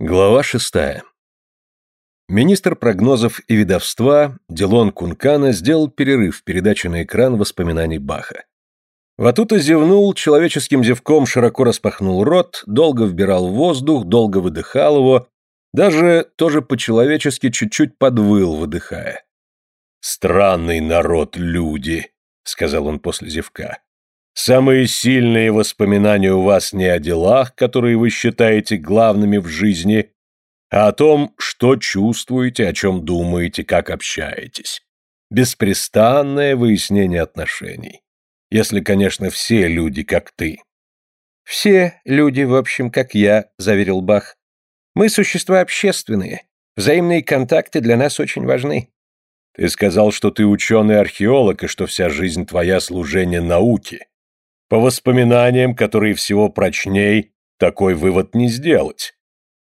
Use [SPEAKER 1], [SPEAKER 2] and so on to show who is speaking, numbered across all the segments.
[SPEAKER 1] Глава шестая. Министр прогнозов и видовства Дилон Кункана сделал перерыв в передаче на экран воспоминаний Баха. Ватута зевнул, человеческим зевком широко распахнул рот, долго вбирал воздух, долго выдыхал его, даже тоже по-человечески чуть-чуть подвыл, выдыхая. «Странный народ люди», — сказал он после зевка. Самые сильные воспоминания у вас не о делах, которые вы считаете главными в жизни, а о том, что чувствуете, о чем думаете, как общаетесь. Беспрестанное выяснение отношений. Если, конечно, все люди, как ты.
[SPEAKER 2] «Все люди, в общем, как я», — заверил Бах. «Мы существа общественные. Взаимные контакты для нас очень важны».
[SPEAKER 1] «Ты сказал, что ты ученый-археолог и что вся жизнь твоя служение науке. По воспоминаниям, которые всего прочней, такой вывод не сделать.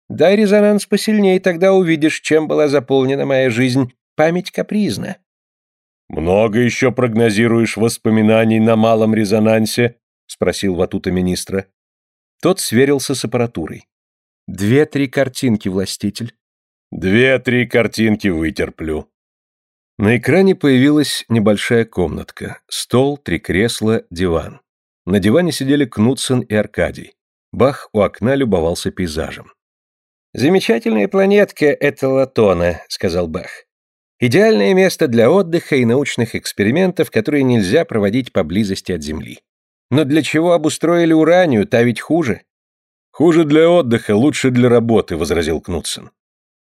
[SPEAKER 2] Дай резонанс посильней, тогда увидишь, чем была заполнена моя жизнь. Память капризна.
[SPEAKER 1] Много еще прогнозируешь воспоминаний на малом резонансе? Спросил Ватута министра. Тот сверился с аппаратурой.
[SPEAKER 2] Две-три картинки, властитель.
[SPEAKER 1] Две-три картинки вытерплю.
[SPEAKER 3] На экране появилась небольшая комнатка. Стол, три кресла, диван. На диване сидели Кнутсен и Аркадий. Бах у окна любовался пейзажем.
[SPEAKER 2] «Замечательная планетка это Латона», — сказал Бах. «Идеальное место для отдыха и научных экспериментов, которые нельзя проводить поблизости от Земли. Но для чего обустроили Уранию, та ведь хуже».
[SPEAKER 1] «Хуже для отдыха, лучше для работы», — возразил Кнутсен.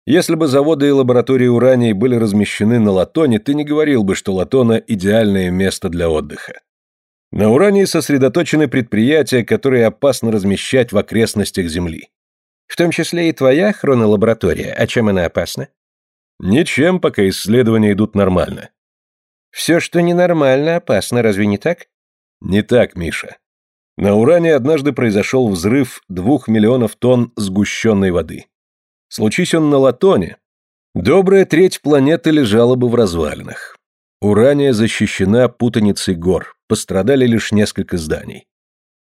[SPEAKER 1] «Если бы заводы и лаборатории Урании были размещены на Латоне, ты не говорил бы, что Латона — идеальное место для отдыха. На Урании сосредоточены предприятия, которые опасно размещать в окрестностях Земли.
[SPEAKER 2] В том числе и твоя хронолаборатория. А чем она опасна?
[SPEAKER 1] Ничем, пока исследования идут нормально.
[SPEAKER 2] Все, что ненормально, опасно, разве не так?
[SPEAKER 1] Не так, Миша. На Уране однажды произошел взрыв двух миллионов тонн сгущенной воды. Случись он на Латоне, добрая треть планеты лежала бы в развалинах. Урания защищена путаницей гор, пострадали лишь несколько зданий.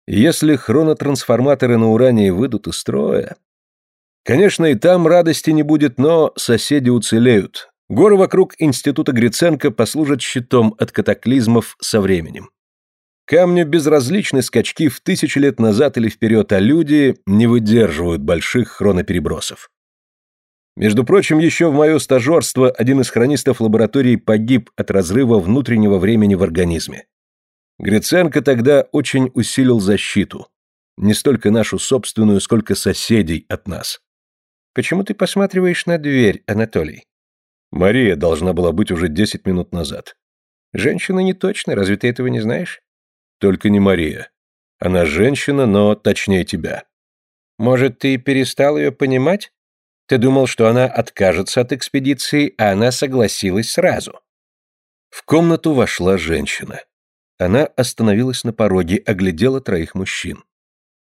[SPEAKER 1] Если хронотрансформаторы на Урании выйдут из строя... Конечно, и там радости не будет, но соседи уцелеют. Горы вокруг института Гриценко послужат щитом от катаклизмов со временем. Камню безразличны скачки в тысячи лет назад или вперед, а люди не выдерживают больших хроноперебросов. Между прочим, еще в мое стажерство один из хронистов лаборатории погиб от разрыва внутреннего времени в организме. Гриценко тогда очень усилил защиту. Не столько нашу собственную, сколько соседей от нас.
[SPEAKER 2] Почему ты посматриваешь на дверь, Анатолий?
[SPEAKER 1] Мария должна была быть уже десять минут назад.
[SPEAKER 2] Женщина не точно, разве ты этого не знаешь?
[SPEAKER 1] Только не Мария. Она женщина, но точнее тебя.
[SPEAKER 2] Может, ты перестал ее понимать? Ты думал, что она откажется от экспедиции, а она согласилась сразу.
[SPEAKER 3] В комнату вошла женщина. Она остановилась на пороге, оглядела троих мужчин.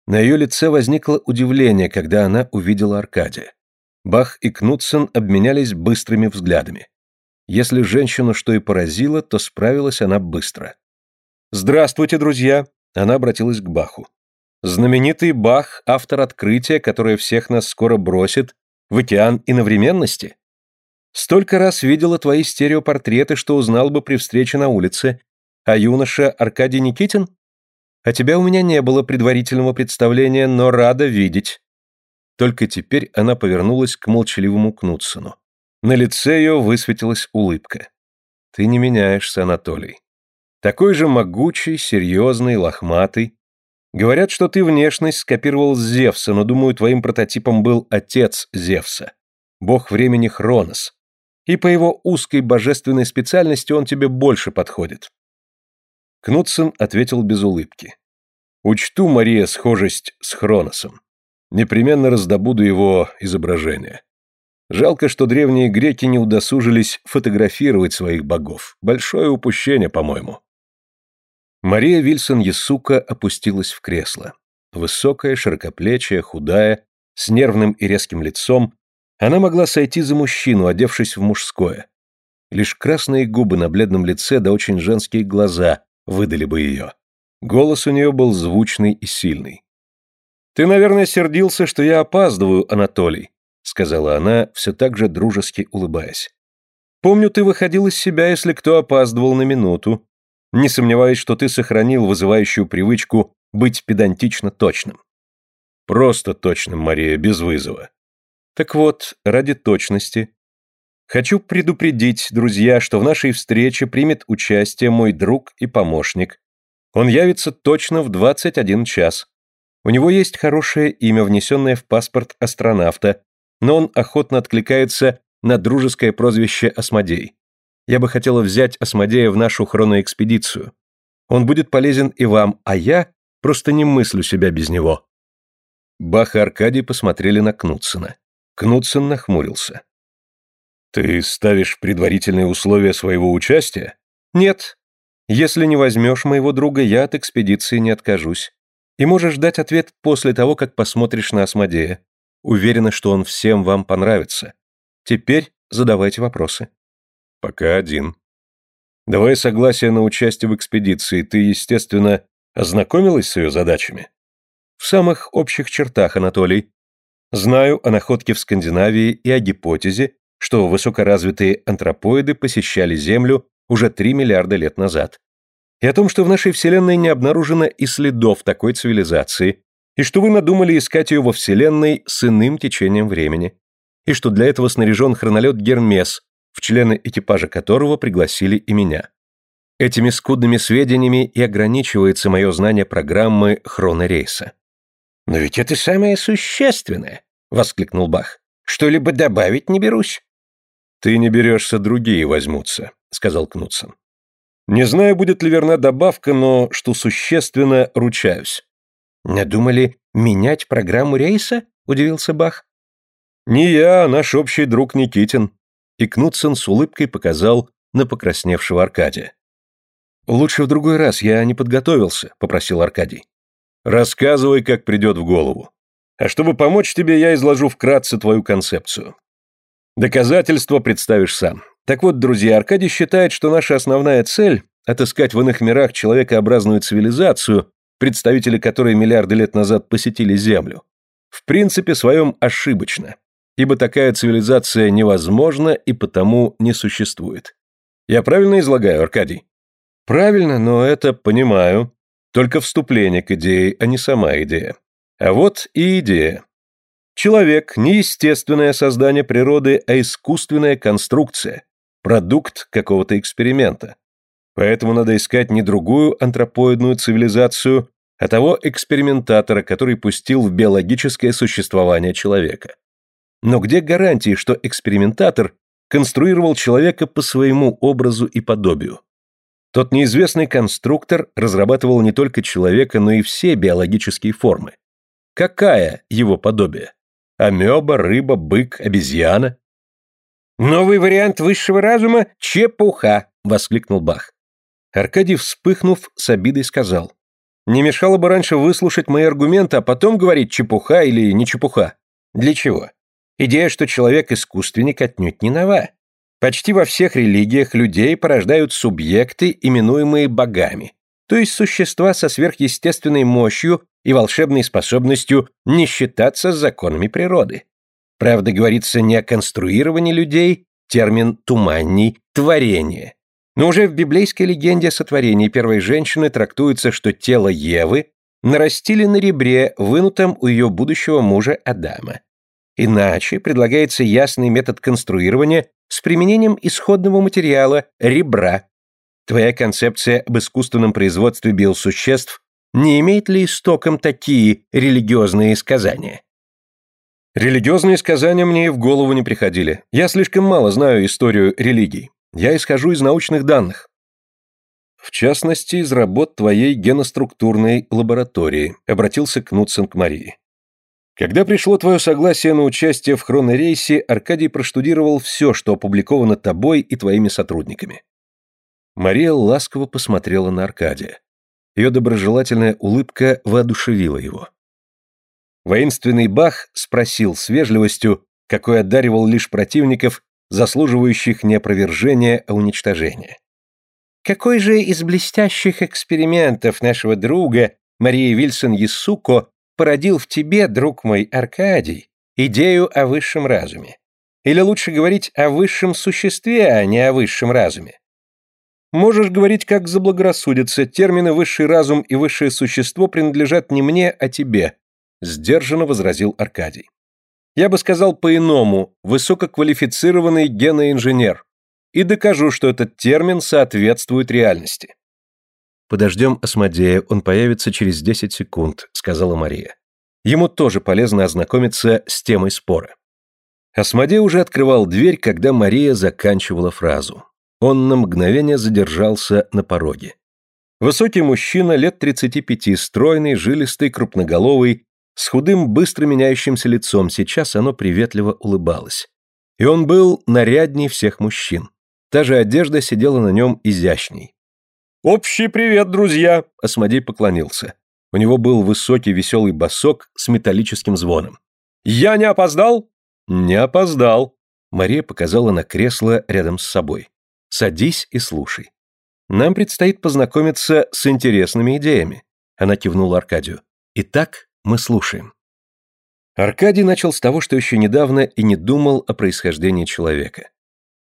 [SPEAKER 3] На ее лице возникло удивление, когда она увидела Аркадия. Бах и Кнутсен обменялись быстрыми взглядами. Если женщину что и поразило, то справилась она быстро. «Здравствуйте, друзья!» Она обратилась к Баху. «Знаменитый Бах, автор открытия, которое всех нас скоро бросит, в океан иновременности? Столько раз видела твои стереопортреты, что узнал бы при встрече на улице. А юноша Аркадий Никитин? А тебя у меня не было предварительного представления, но рада видеть. Только теперь она повернулась к молчаливому Кнутсону. На лице ее высветилась улыбка. Ты не меняешься, Анатолий. Такой же могучий, серьезный, лохматый, Говорят, что ты внешность скопировал с Зевса, но, думаю, твоим прототипом был отец Зевса, бог времени Хронос. И по его узкой божественной специальности он тебе больше подходит. Кнутсен ответил без улыбки. Учту, Мария, схожесть с Хроносом. Непременно раздобуду его изображение. Жалко, что древние греки не удосужились фотографировать своих богов. Большое упущение, по-моему. Мария Вильсон Ясука опустилась в кресло. Высокая, широкоплечая, худая, с нервным и резким лицом, она могла сойти за мужчину, одевшись в мужское. Лишь красные губы на бледном лице да очень женские глаза выдали бы ее. Голос у нее был звучный и сильный.
[SPEAKER 1] «Ты, наверное, сердился, что я опаздываю, Анатолий», сказала она, все так же дружески улыбаясь. «Помню, ты выходил из себя, если кто опаздывал на минуту. Не сомневаюсь, что ты сохранил вызывающую привычку быть педантично точным». «Просто точным, Мария, без вызова». «Так вот, ради точности, Хочу предупредить, друзья, что в нашей встрече примет участие мой друг и помощник. Он явится точно в 21 час. У него есть хорошее имя, внесенное в паспорт астронавта, но он охотно откликается на дружеское прозвище Осмодей. Я бы хотела взять Осмодея в нашу хроноэкспедицию. Он будет полезен и вам, а я просто не мыслю себя без него». Бах и Аркадий посмотрели на Кнутсена. Кнутсен нахмурился. Ты ставишь предварительные условия своего участия? Нет. Если не возьмешь моего друга, я от экспедиции не откажусь. И можешь дать ответ после того, как посмотришь на Асмодея. Уверена, что он всем вам понравится. Теперь задавайте вопросы. Пока один. Давай согласие на участие в экспедиции. Ты, естественно, ознакомилась с ее задачами? В самых общих чертах, Анатолий. Знаю о находке в Скандинавии и о гипотезе, что высокоразвитые антропоиды посещали Землю уже 3 миллиарда лет назад, и о том, что в нашей Вселенной не обнаружено и следов такой цивилизации, и что вы надумали искать ее во Вселенной с иным течением времени, и что для этого снаряжен хронолет Гермес, в члены экипажа которого пригласили и меня. Этими скудными сведениями и ограничивается мое знание программы хронорейса.
[SPEAKER 2] «Но ведь это самое существенное!» — воскликнул Бах. «Что-либо добавить не берусь».
[SPEAKER 1] «Ты не берешься, другие возьмутся», — сказал Кнутсон. «Не знаю, будет ли верна добавка, но, что существенно, ручаюсь».
[SPEAKER 2] «Надумали менять программу рейса?» — удивился Бах.
[SPEAKER 1] «Не я, а наш общий друг Никитин». И Кнутсон с улыбкой показал на покрасневшего Аркадия. «Лучше в другой раз, я не подготовился», — попросил Аркадий. «Рассказывай, как придет в голову. А чтобы помочь тебе, я изложу вкратце твою концепцию. Доказательства представишь сам. Так вот, друзья, Аркадий считает, что наша основная цель – отыскать в иных мирах человекообразную цивилизацию, представители которой миллиарды лет назад посетили Землю. В принципе своем ошибочно, ибо такая цивилизация невозможна и потому не существует. Я правильно излагаю, Аркадий? Правильно, но это понимаю. Только вступление к идее, а не сама идея. А вот и идея. Человек – не естественное создание природы, а искусственная конструкция, продукт какого-то эксперимента. Поэтому надо искать не другую антропоидную цивилизацию, а того экспериментатора, который пустил в биологическое существование человека. Но где гарантии, что экспериментатор конструировал человека по своему образу и подобию? Тот неизвестный конструктор разрабатывал не только человека, но и все биологические формы. Какая его подобие? Амеба, рыба, бык, обезьяна.
[SPEAKER 2] «Новый вариант высшего разума — чепуха!» — воскликнул Бах.
[SPEAKER 1] Аркадий, вспыхнув, с обидой сказал. «Не мешало бы раньше выслушать мои аргументы, а потом говорить чепуха или не чепуха».
[SPEAKER 2] «Для чего? Идея, что человек-искусственник, отнюдь не нова. Почти во всех религиях людей порождают субъекты, именуемые богами, то есть существа со сверхъестественной мощью и волшебной способностью не считаться законами природы. Правда, говорится не о конструировании людей, термин «туманний» — творение. Но уже в библейской легенде о сотворении первой женщины трактуется, что тело Евы нарастили на ребре, вынутом у ее будущего мужа Адама. Иначе предлагается ясный метод конструирования с применением исходного материала – ребра. Твоя концепция об искусственном производстве биосуществ не имеет ли истоком такие религиозные сказания?
[SPEAKER 1] Религиозные сказания мне и в голову не приходили. Я слишком мало знаю историю религий. Я исхожу из научных данных. В частности, из работ твоей геноструктурной лаборатории, обратился Кнутсен к Марии. Когда пришло твое согласие на участие в хронорейсе, Аркадий проштудировал все, что опубликовано тобой и твоими сотрудниками. Мария ласково посмотрела на Аркадия. Ее доброжелательная улыбка воодушевила его. Воинственный Бах спросил с вежливостью, какой одаривал лишь противников, заслуживающих не опровержения, а уничтожения.
[SPEAKER 2] «Какой же из блестящих экспериментов нашего друга Марии Вильсон Ясуко породил в тебе, друг мой Аркадий, идею о высшем разуме. Или лучше говорить о высшем существе, а не о высшем разуме.
[SPEAKER 1] Можешь говорить, как заблагорассудится, термины «высший разум» и «высшее существо» принадлежат не мне, а тебе, сдержанно возразил Аркадий. Я бы сказал по-иному, высококвалифицированный геноинженер, и докажу, что этот термин соответствует реальности. «Подождем Асмодея, он появится через 10 секунд», — сказала Мария. Ему тоже полезно ознакомиться с темой спора. Асмодей уже открывал дверь, когда Мария заканчивала фразу. Он на мгновение задержался на пороге. Высокий мужчина, лет 35, стройный, жилистый, крупноголовый, с худым, быстро меняющимся лицом, сейчас оно приветливо улыбалось. И он был нарядней всех мужчин. Та же одежда сидела на нем изящней. «Общий привет, друзья!» – Асмодей поклонился. У него был высокий веселый босок с металлическим звоном. «Я не опоздал?» «Не опоздал», — Мария показала на кресло рядом с собой. «Садись и слушай. Нам предстоит познакомиться с интересными идеями», — она кивнула Аркадию. «Итак, мы слушаем». Аркадий начал с того, что еще недавно и не думал о происхождении человека.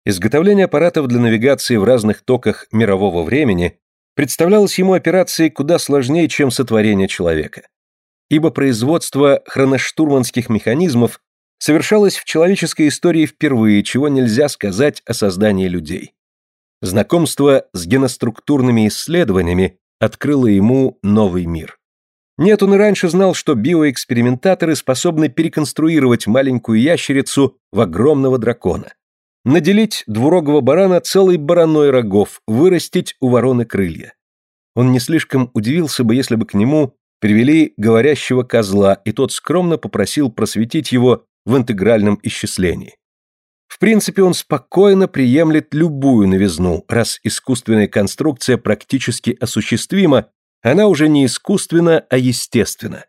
[SPEAKER 1] Изготовление аппаратов для навигации в разных токах мирового времени представлялось ему операцией куда сложнее, чем сотворение человека. Ибо производство хроноштурманских механизмов совершалось в человеческой истории впервые, чего нельзя сказать о создании людей. Знакомство с геноструктурными исследованиями открыло ему новый мир. Нет, он и раньше знал, что биоэкспериментаторы способны переконструировать маленькую ящерицу в огромного дракона. Наделить двурогого барана целой бараной рогов, вырастить у вороны крылья. Он не слишком удивился бы, если бы к нему привели говорящего козла, и тот скромно попросил просветить его в интегральном исчислении. В принципе, он спокойно приемлет любую новизну, раз искусственная конструкция практически осуществима, она уже не искусственна, а естественна.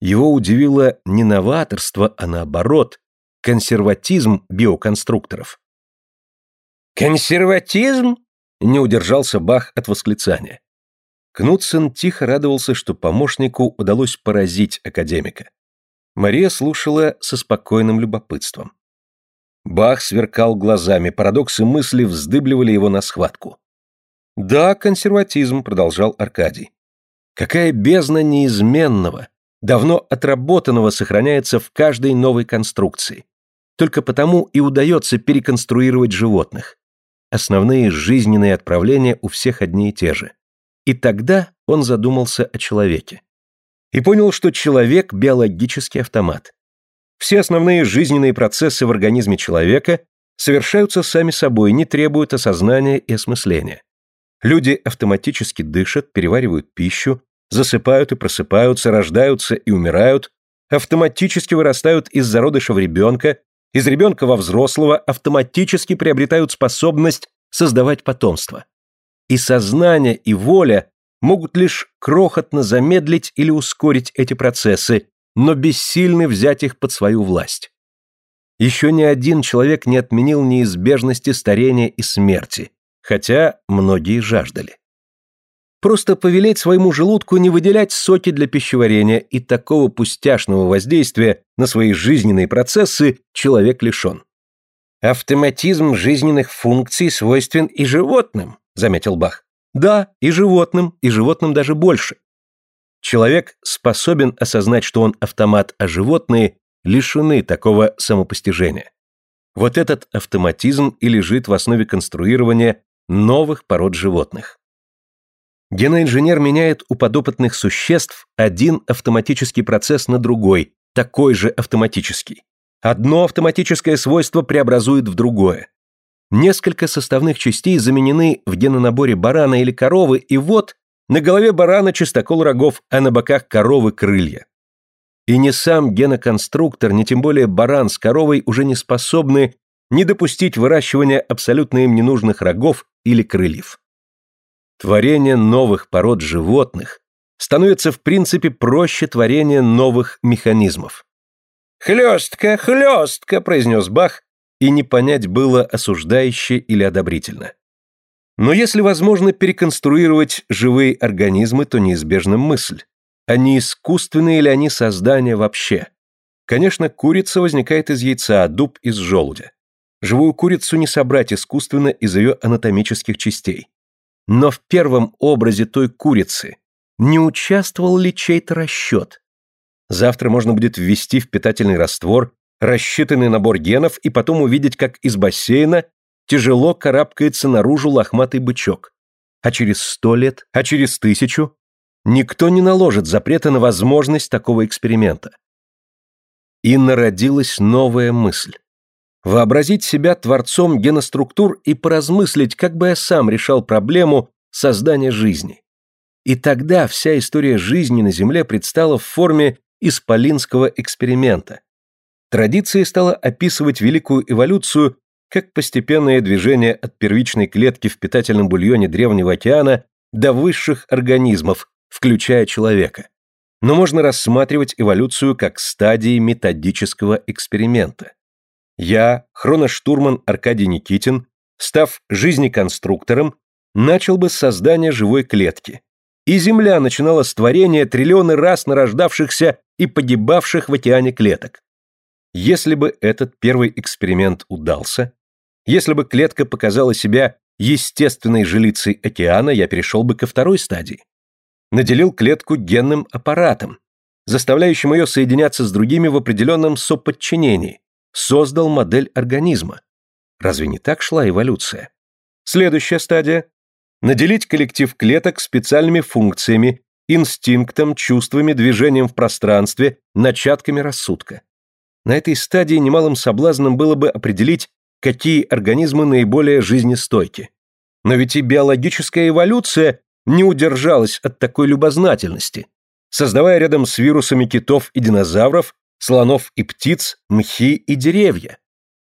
[SPEAKER 1] Его удивило не новаторство, а наоборот, консерватизм биоконструкторов.
[SPEAKER 2] «Консерватизм?» – не удержался Бах от восклицания.
[SPEAKER 1] Кнутсен тихо радовался, что помощнику удалось поразить академика. Мария слушала со спокойным любопытством. Бах сверкал глазами, парадоксы мысли вздыбливали его на схватку. «Да, консерватизм», — продолжал Аркадий. «Какая бездна неизменного, давно отработанного сохраняется в каждой новой конструкции. Только потому и удается переконструировать животных. Основные жизненные отправления у всех одни и те же. И тогда он задумался о человеке и понял, что человек – биологический автомат. Все основные жизненные процессы в организме человека совершаются сами собой, не требуют осознания и осмысления. Люди автоматически дышат, переваривают пищу, засыпают и просыпаются, рождаются и умирают, автоматически вырастают из зародыша в ребенка, из ребенка во взрослого, автоматически приобретают способность создавать потомство. И сознание, и воля могут лишь крохотно замедлить или ускорить эти процессы, но бессильны взять их под свою власть. Еще ни один человек не отменил неизбежности старения и смерти, хотя многие жаждали. Просто повелеть своему желудку не выделять соки для пищеварения, и такого пустяшного воздействия на свои жизненные процессы человек лишен.
[SPEAKER 2] «Автоматизм жизненных функций свойствен и животным», — заметил Бах.
[SPEAKER 1] Да, и животным, и животным даже больше. Человек способен осознать, что он автомат, а животные лишены такого самопостижения. Вот этот автоматизм и лежит в основе конструирования новых пород животных. Геноинженер меняет у подопытных существ один автоматический процесс на другой, такой же автоматический. Одно автоматическое свойство преобразует в другое. Несколько составных частей заменены в генонаборе барана или коровы, и вот на голове барана чистокол рогов, а на боках коровы крылья. И ни сам геноконструктор, ни тем более баран с коровой уже не способны не допустить выращивания абсолютно им ненужных рогов или крыльев. Творение новых пород животных становится в принципе проще творения новых механизмов.
[SPEAKER 2] «Хлестко, хлестко!» – произнес Бах,
[SPEAKER 1] и не понять было осуждающе или одобрительно. Но если возможно переконструировать живые организмы, то неизбежна мысль. не искусственные ли они создания вообще. Конечно, курица возникает из яйца, а дуб из желудя. Живую курицу не собрать искусственно из ее анатомических частей. Но в первом образе той курицы не участвовал ли чей-то расчет? Завтра можно будет ввести в питательный раствор рассчитанный набор генов и потом увидеть, как из бассейна тяжело карабкается наружу лохматый бычок. А через сто лет, а через тысячу никто не наложит запрета на возможность такого эксперимента. И народилась новая мысль. Вообразить себя творцом геноструктур и поразмыслить, как бы я сам решал проблему создания жизни. И тогда вся история жизни на Земле предстала в форме исполинского эксперимента. Традиция стала описывать великую эволюцию как постепенное движение от первичной клетки в питательном бульоне Древнего океана до высших организмов, включая человека. Но можно рассматривать эволюцию как стадии методического эксперимента. Я, хроноштурман Аркадий Никитин, став жизнеконструктором, начал бы с создания живой клетки. И Земля начинала с творения триллионы раз нарождавшихся и погибавших в океане клеток. Если бы этот первый эксперимент удался, если бы клетка показала себя естественной жилицей океана, я перешел бы ко второй стадии. Наделил клетку генным аппаратом, заставляющим ее соединяться с другими в определенном соподчинении, создал модель организма. Разве не так шла эволюция? Следующая стадия – наделить коллектив клеток специальными функциями, инстинктом, чувствами, движением в пространстве, начатками рассудка. На этой стадии немалым соблазном было бы определить, какие организмы наиболее жизнестойки. Но ведь и биологическая эволюция не удержалась от такой любознательности, создавая рядом с вирусами китов и динозавров, слонов и птиц, мхи и деревья.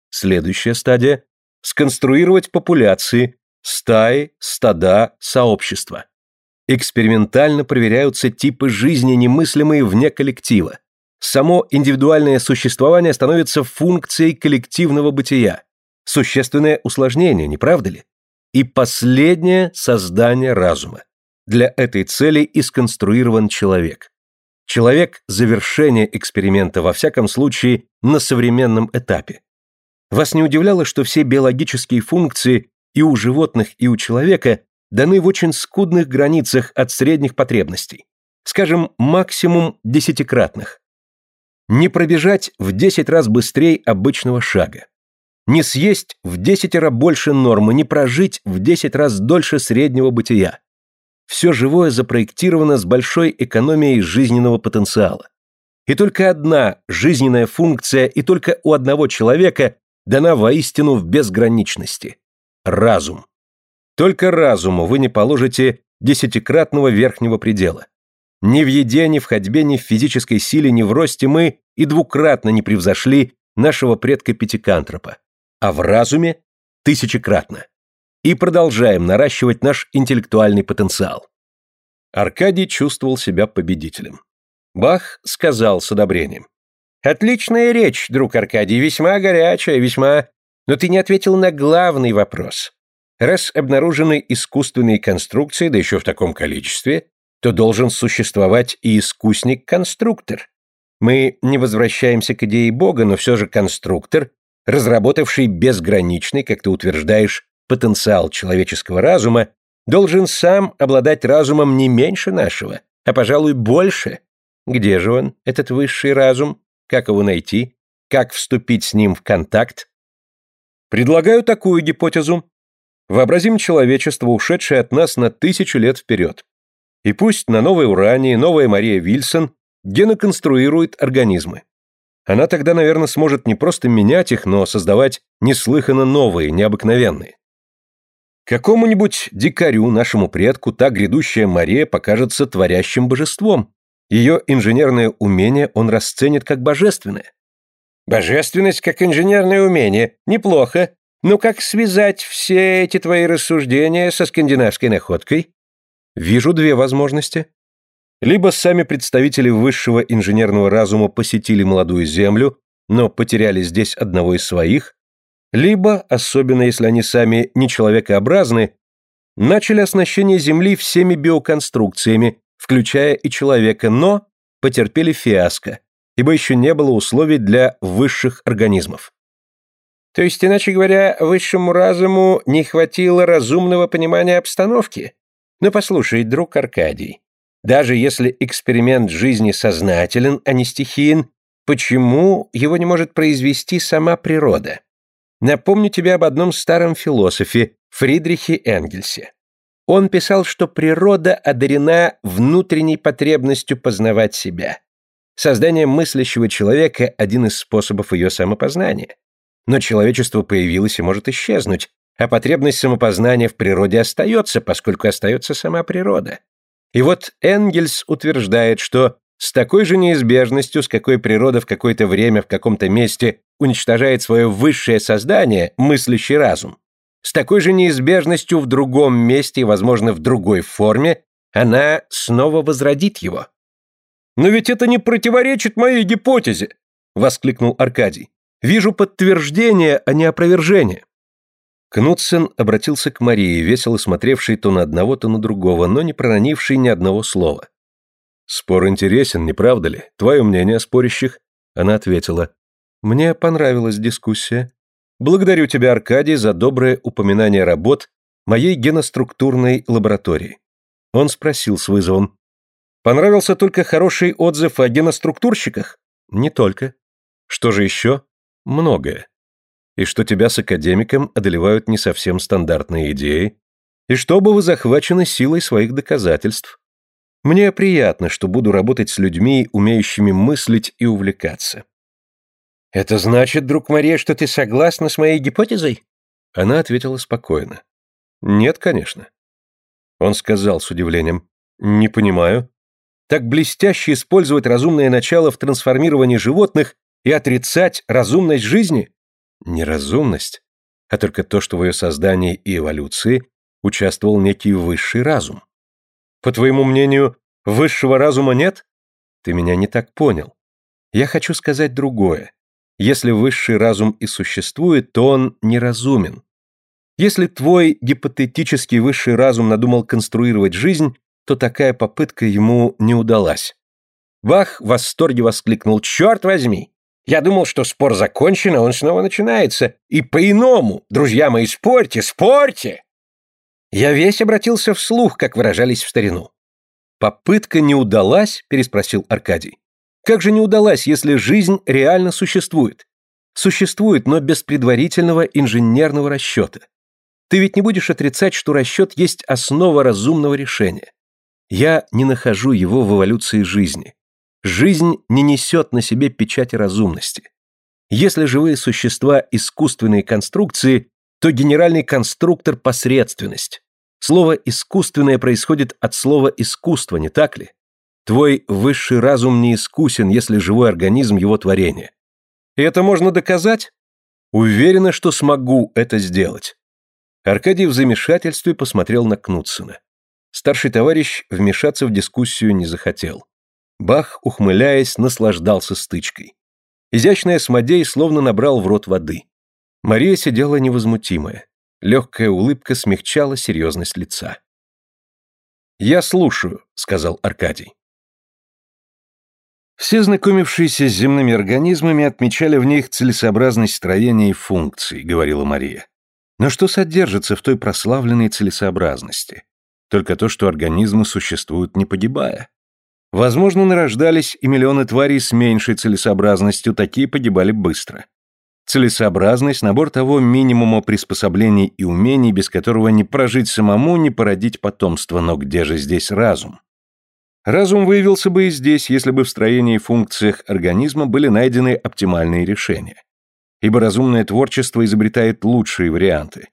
[SPEAKER 1] Следующая стадия – сконструировать популяции, стаи, стада, сообщества. Экспериментально проверяются типы жизни, немыслимые вне коллектива. Само индивидуальное существование становится функцией коллективного бытия. Существенное усложнение, не правда ли? И последнее – создание разума. Для этой цели и сконструирован человек. Человек – завершение эксперимента, во всяком случае, на современном этапе. Вас не удивляло, что все биологические функции и у животных, и у человека даны в очень скудных границах от средних потребностей? Скажем, максимум десятикратных не пробежать в 10 раз быстрее обычного шага, не съесть в десятеро больше нормы, не прожить в 10 раз дольше среднего бытия. Все живое запроектировано с большой экономией жизненного потенциала. И только одна жизненная функция, и только у одного человека дана воистину в безграничности – разум. Только разуму вы не положите десятикратного верхнего предела. Ни в еде, ни в ходьбе, ни в физической силе, ни в росте мы и двукратно не превзошли нашего предка Пятикантропа, а в разуме – тысячекратно. И продолжаем наращивать наш интеллектуальный потенциал. Аркадий чувствовал себя победителем. Бах сказал с одобрением. «Отличная речь, друг Аркадий, весьма горячая, весьма... Но ты не ответил на главный вопрос. Раз обнаружены искусственные конструкции, да еще в таком количестве, то должен существовать и искусник-конструктор. Мы не возвращаемся к идее Бога, но все же конструктор, разработавший безграничный, как ты утверждаешь, потенциал человеческого разума, должен сам обладать разумом не меньше нашего, а, пожалуй, больше. Где же он, этот высший разум? Как его найти? Как вступить с ним в контакт? Предлагаю такую гипотезу. Вообразим человечество, ушедшее от нас на тысячу лет вперед. И пусть на Новой Урании новая Мария Вильсон геноконструирует организмы. Она тогда, наверное, сможет не просто менять их, но создавать неслыханно новые, необыкновенные. Какому-нибудь дикарю, нашему предку, та грядущая Мария покажется творящим божеством. Ее инженерное умение он расценит как божественное. Божественность как инженерное умение. Неплохо. Но как связать все эти твои рассуждения со скандинавской находкой? Вижу две возможности. Либо сами представители высшего инженерного разума посетили молодую Землю, но потеряли здесь одного из своих, либо, особенно если они сами не человекообразны, начали оснащение Земли всеми биоконструкциями,
[SPEAKER 3] включая и человека, но потерпели фиаско, ибо еще не было условий для высших организмов.
[SPEAKER 2] То есть, иначе говоря, высшему разуму не хватило разумного понимания обстановки? Но послушай, друг Аркадий, даже если эксперимент жизни сознателен, а не стихиен, почему его не может произвести сама природа? Напомню тебе об одном старом философе, Фридрихе Энгельсе. Он писал, что природа одарена внутренней потребностью познавать себя. Создание мыслящего человека – один из способов ее самопознания. Но человечество появилось и может исчезнуть, а потребность самопознания в природе остается, поскольку остается сама природа. И вот Энгельс утверждает, что с такой же неизбежностью, с какой природа в какое-то время в каком-то месте уничтожает свое высшее создание, мыслящий разум, с такой же неизбежностью в другом месте и, возможно, в другой форме, она снова возродит его.
[SPEAKER 3] «Но ведь это не противоречит моей гипотезе!» — воскликнул Аркадий. «Вижу подтверждение, а не опровержение». Кнутсен обратился к Марии, весело смотревшей то на одного, то на другого, но не проронившей ни одного слова. «Спор интересен, не правда ли? Твое мнение о спорящих?» Она ответила. «Мне понравилась дискуссия. Благодарю тебя, Аркадий, за доброе упоминание работ моей геноструктурной лаборатории». Он спросил с вызовом. «Понравился только хороший отзыв о геноструктурщиках?» «Не только. Что же еще?» «Многое и что тебя с академиком одолевают не совсем стандартные идеи, и чтобы вы захвачены силой своих доказательств. Мне приятно, что буду работать с людьми, умеющими мыслить и увлекаться.
[SPEAKER 2] Это значит, друг Мария, что ты согласна с моей гипотезой?
[SPEAKER 3] Она ответила спокойно. Нет, конечно. Он сказал с удивлением. Не понимаю. Так блестяще использовать разумное начало в трансформировании животных и отрицать разумность жизни? Не разумность, а только то, что в ее создании и эволюции участвовал некий высший разум. По твоему мнению, высшего разума нет? Ты меня не так понял. Я хочу сказать другое. Если высший разум и существует, то он неразумен. Если твой гипотетический высший разум надумал конструировать жизнь, то такая попытка ему не удалась. Бах в восторге воскликнул «Черт возьми! Я думал, что спор закончен, а он снова начинается. И по-иному. Друзья мои, спорьте, спорьте!» Я весь обратился вслух, как выражались в старину. «Попытка не удалась?» – переспросил Аркадий. «Как же не удалась, если жизнь реально существует? Существует, но без предварительного инженерного расчета. Ты ведь не будешь отрицать, что расчет есть основа разумного решения. Я не нахожу его в эволюции жизни. Жизнь не несет на себе печати разумности. Если живые существа – искусственные конструкции, то генеральный конструктор – посредственность. Слово «искусственное» происходит от слова «искусство», не так ли? Твой высший разум не искусен, если живой организм – его творение. И это можно доказать? Уверена, что смогу это сделать. Аркадий в замешательстве посмотрел на Кнутсена. Старший товарищ вмешаться в дискуссию не захотел. Бах, ухмыляясь, наслаждался стычкой. Изящный осмодей словно набрал в рот воды. Мария сидела невозмутимая. Легкая улыбка смягчала серьезность лица. «Я слушаю», — сказал Аркадий. Все знакомившиеся с земными организмами отмечали в них целесообразность строения и функций, говорила Мария. Но что содержится в той прославленной целесообразности? Только то, что организмы существуют не погибая. Возможно, нарождались и миллионы тварей с меньшей целесообразностью, такие погибали быстро. Целесообразность – набор того минимума приспособлений и умений, без которого не прожить самому, не породить потомство, но где же здесь разум? Разум выявился бы и здесь, если бы в строении и функциях организма были найдены оптимальные решения. Ибо разумное творчество изобретает лучшие варианты.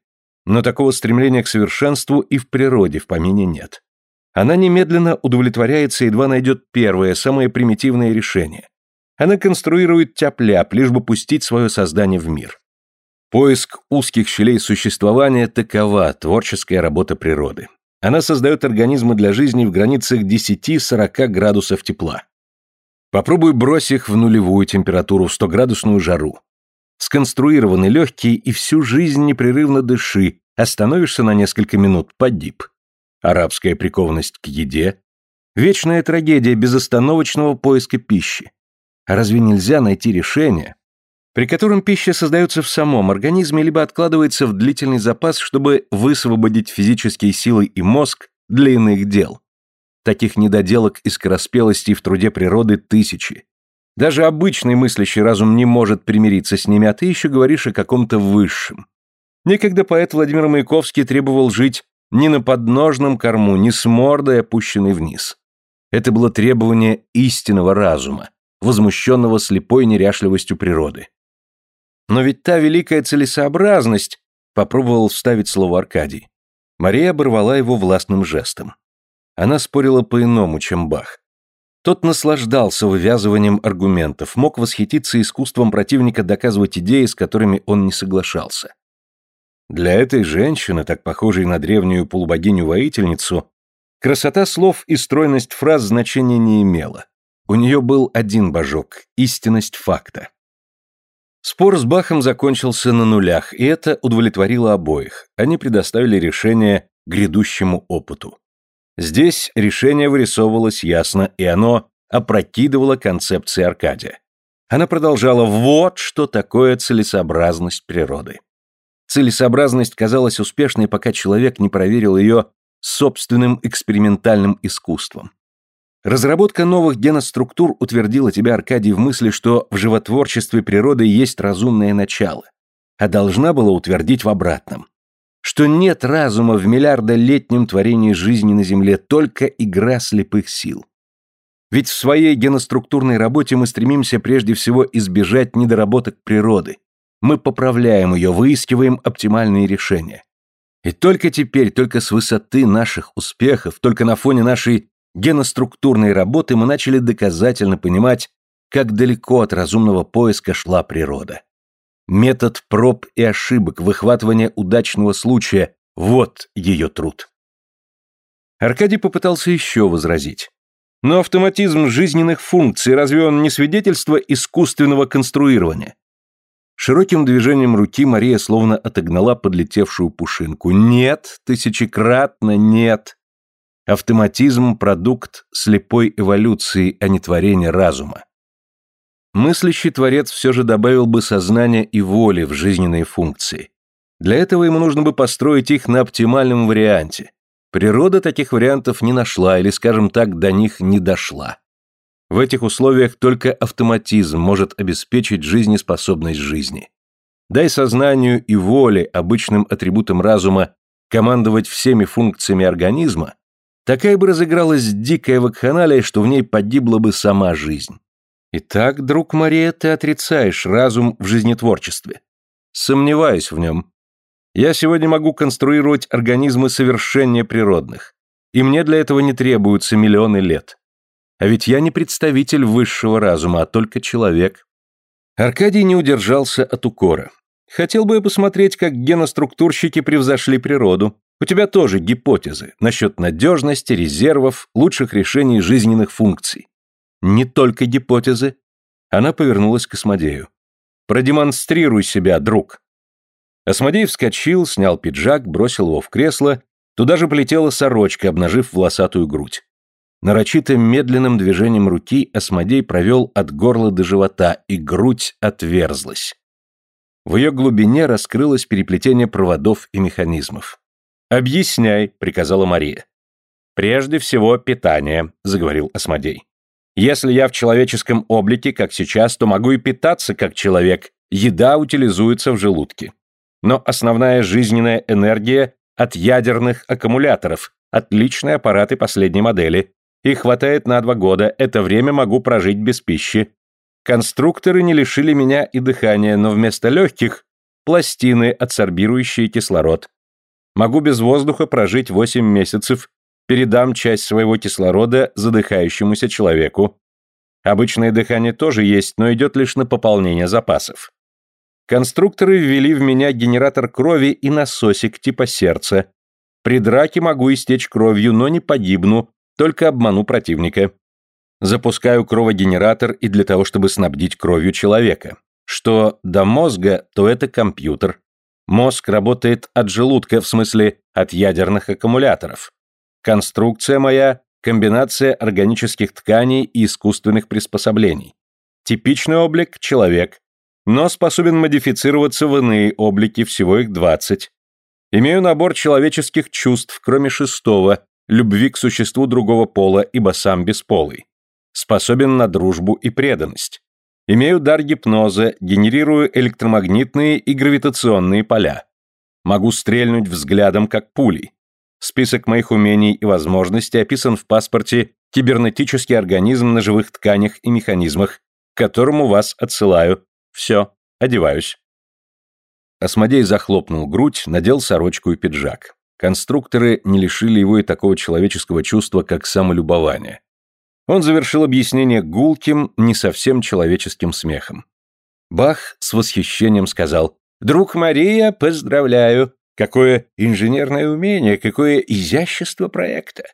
[SPEAKER 3] Но такого стремления к совершенству и в природе в помине нет. Она немедленно удовлетворяется, едва найдет первое, самое примитивное решение. Она конструирует тяп-ляп, лишь бы пустить свое создание в мир. Поиск узких щелей существования – такова творческая работа природы. Она создает организмы для жизни в границах 10-40 градусов тепла. Попробуй брось их в нулевую температуру, в 100-градусную жару. Сконструированы легкие и всю жизнь непрерывно дыши, остановишься на несколько минут – погиб арабская прикованность к еде, Вечная трагедия безостановочного поиска пищи. А разве нельзя найти решение, при котором пища создается в самом организме либо откладывается в длительный запас, чтобы высвободить физические силы и мозг для иных дел? Таких недоделок и скороспелостей в труде природы тысячи. Даже обычный мыслящий разум не может примириться с ними, а ты еще говоришь о каком-то высшем. Некогда поэт Владимир Маяковский требовал жить не на подножном корму, не с мордой, опущенной вниз. Это было требование истинного разума, возмущенного слепой неряшливостью природы. Но ведь та великая целесообразность, попробовал вставить слово Аркадий. Мария оборвала его властным жестом. Она спорила по-иному, чем Бах. Тот наслаждался вывязыванием аргументов, мог восхититься искусством противника доказывать идеи, с которыми он не соглашался. Для этой женщины, так похожей на древнюю полубогиню-воительницу, красота слов и стройность фраз значения не имела. У нее был один божок – истинность факта. Спор с Бахом закончился на нулях, и это удовлетворило обоих. Они предоставили решение грядущему опыту. Здесь решение вырисовывалось ясно, и оно опрокидывало концепции Аркадия. Она продолжала «вот что такое целесообразность природы». Целесообразность казалась успешной, пока человек не проверил ее собственным экспериментальным искусством. Разработка новых геноструктур утвердила тебя, Аркадий, в мысли, что в животворчестве природы есть разумное начало, а должна была утвердить в обратном. Что нет разума в миллиардолетнем творении жизни на Земле, только игра слепых сил. Ведь в своей геноструктурной работе мы стремимся прежде всего избежать недоработок природы, мы поправляем ее, выискиваем оптимальные решения. И только теперь, только с высоты наших успехов, только на фоне нашей геноструктурной работы мы начали доказательно понимать, как далеко от разумного поиска шла природа. Метод проб и ошибок, выхватывания удачного случая – вот ее труд. Аркадий попытался еще возразить. Но автоматизм жизненных функций, разве он не свидетельство искусственного конструирования? Широким движением руки Мария словно отогнала подлетевшую пушинку. «Нет, тысячекратно нет!» Автоматизм – продукт слепой эволюции, а не творения разума. Мыслящий творец все же добавил бы сознание и воли в жизненные функции. Для этого ему нужно бы построить их на оптимальном варианте. Природа таких вариантов не нашла или, скажем так, до них не дошла. В этих условиях только автоматизм может обеспечить жизнеспособность жизни. Дай сознанию и воле, обычным атрибутам разума, командовать всеми функциями организма, такая бы разыгралась дикая вакханалия, что в ней погибла бы сама жизнь. Итак, друг Мария, ты отрицаешь разум в жизнетворчестве. Сомневаюсь в нем. Я сегодня могу конструировать организмы совершеннее природных, и мне для этого не требуются миллионы лет. А ведь я не представитель высшего разума, а только человек. Аркадий не удержался от укора. Хотел бы я посмотреть, как геноструктурщики превзошли природу. У тебя тоже гипотезы насчет надежности, резервов, лучших решений жизненных функций. Не только гипотезы. Она повернулась к Осмодею. Продемонстрируй себя, друг. Осмодей вскочил, снял пиджак, бросил его в кресло, туда же полетела сорочка, обнажив волосатую грудь. Нарочитым медленным движением руки Осмодей провел от горла до живота, и грудь отверзлась. В ее глубине раскрылось переплетение проводов и механизмов. «Объясняй», — приказала Мария. «Прежде всего питание», — заговорил Осмодей. «Если я в человеческом облике, как сейчас, то могу и питаться как человек, еда утилизуется в желудке. Но основная жизненная энергия от ядерных аккумуляторов, отличные аппараты последней модели, и хватает на два года, это время могу прожить без пищи. Конструкторы не лишили меня и дыхания, но вместо легких – пластины, адсорбирующие кислород. Могу без воздуха прожить 8 месяцев, передам часть своего кислорода задыхающемуся человеку. Обычное дыхание тоже есть, но идет лишь на пополнение запасов. Конструкторы ввели в меня генератор крови и насосик типа сердца. При драке могу истечь кровью, но не погибну, только обману противника. Запускаю кровогенератор и для того, чтобы снабдить кровью человека. Что до мозга, то это компьютер. Мозг работает от желудка, в смысле от ядерных аккумуляторов. Конструкция моя
[SPEAKER 1] комбинация органических тканей и искусственных приспособлений. Типичный облик – человек, но способен модифицироваться в иные облики, всего их 20. Имею набор человеческих чувств, кроме шестого, любви к существу другого пола, ибо сам бесполый. Способен на дружбу и преданность. Имею дар гипноза, генерирую электромагнитные и гравитационные поля. Могу стрельнуть взглядом, как пулей. Список моих умений и возможностей описан в паспорте «Кибернетический организм на живых тканях и механизмах», к которому вас отсылаю. Все, одеваюсь. Осмодей захлопнул грудь, надел сорочку и пиджак. Конструкторы не лишили его и такого человеческого чувства, как самолюбование. Он завершил объяснение гулким, не совсем человеческим смехом. Бах с восхищением сказал «Друг Мария, поздравляю! Какое инженерное умение, какое изящество проекта!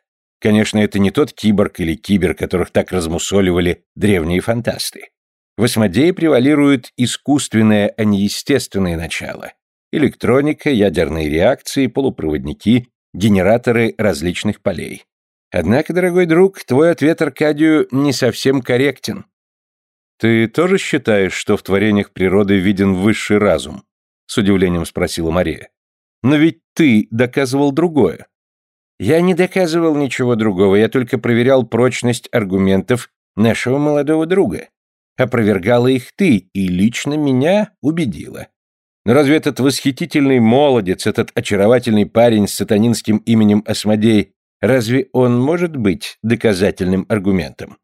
[SPEAKER 1] Конечно, это не тот киборг или кибер, которых так размусоливали древние фантасты. В осмодее превалирует искусственное, а не естественное начало. Электроника, ядерные реакции, полупроводники, генераторы различных полей. Однако, дорогой друг, твой ответ Аркадию не совсем корректен. Ты тоже считаешь, что в творениях природы виден высший разум? С удивлением спросила Мария. Но ведь ты доказывал другое. Я не доказывал ничего другого, я только проверял прочность аргументов нашего молодого друга. Опровергала их ты и лично меня убедила. Но разве этот восхитительный молодец, этот очаровательный парень с сатанинским именем Осмодей Разве он может быть доказательным аргументом?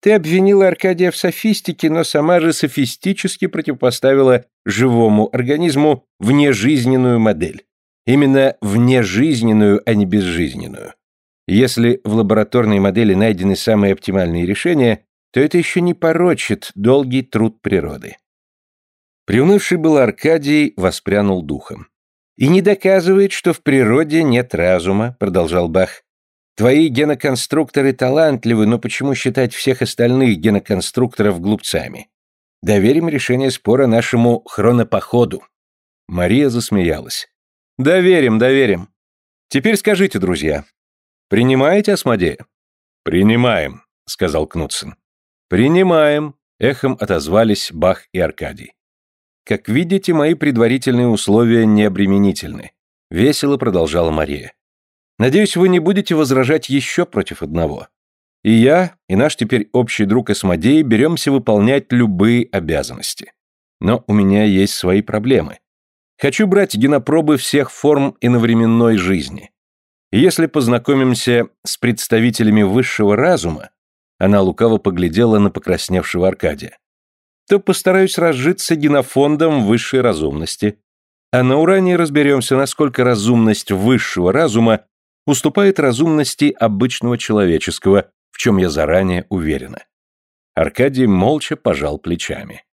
[SPEAKER 1] Ты обвинила Аркадия в софистике, но сама же софистически противопоставила живому организму внежизненную модель. Именно внежизненную, а не безжизненную. Если в лабораторной модели найдены самые оптимальные решения, то это еще не порочит долгий труд природы. Приунывший был Аркадий воспрянул духом. «И не доказывает, что в природе нет разума», — продолжал Бах. «Твои геноконструкторы талантливы, но почему считать всех остальных геноконструкторов глупцами? Доверим решение спора нашему хронопоходу». Мария засмеялась. «Доверим, доверим. Теперь скажите, друзья, принимаете Асмодея?» «Принимаем», — сказал Кнутсен. «Принимаем», — эхом отозвались Бах и Аркадий. Как видите, мои предварительные условия не обременительны. Весело продолжала Мария. Надеюсь, вы не будете возражать еще против одного. И я, и наш теперь общий друг Эсмодей беремся выполнять любые обязанности. Но у меня есть свои проблемы. Хочу брать генопробы всех форм иновременной жизни. И если познакомимся с представителями высшего разума, она лукаво поглядела на покрасневшего Аркадия, то постараюсь разжиться генофондом высшей разумности. А на Уране разберемся, насколько разумность высшего разума уступает разумности обычного человеческого, в чем я заранее уверена. Аркадий молча пожал плечами.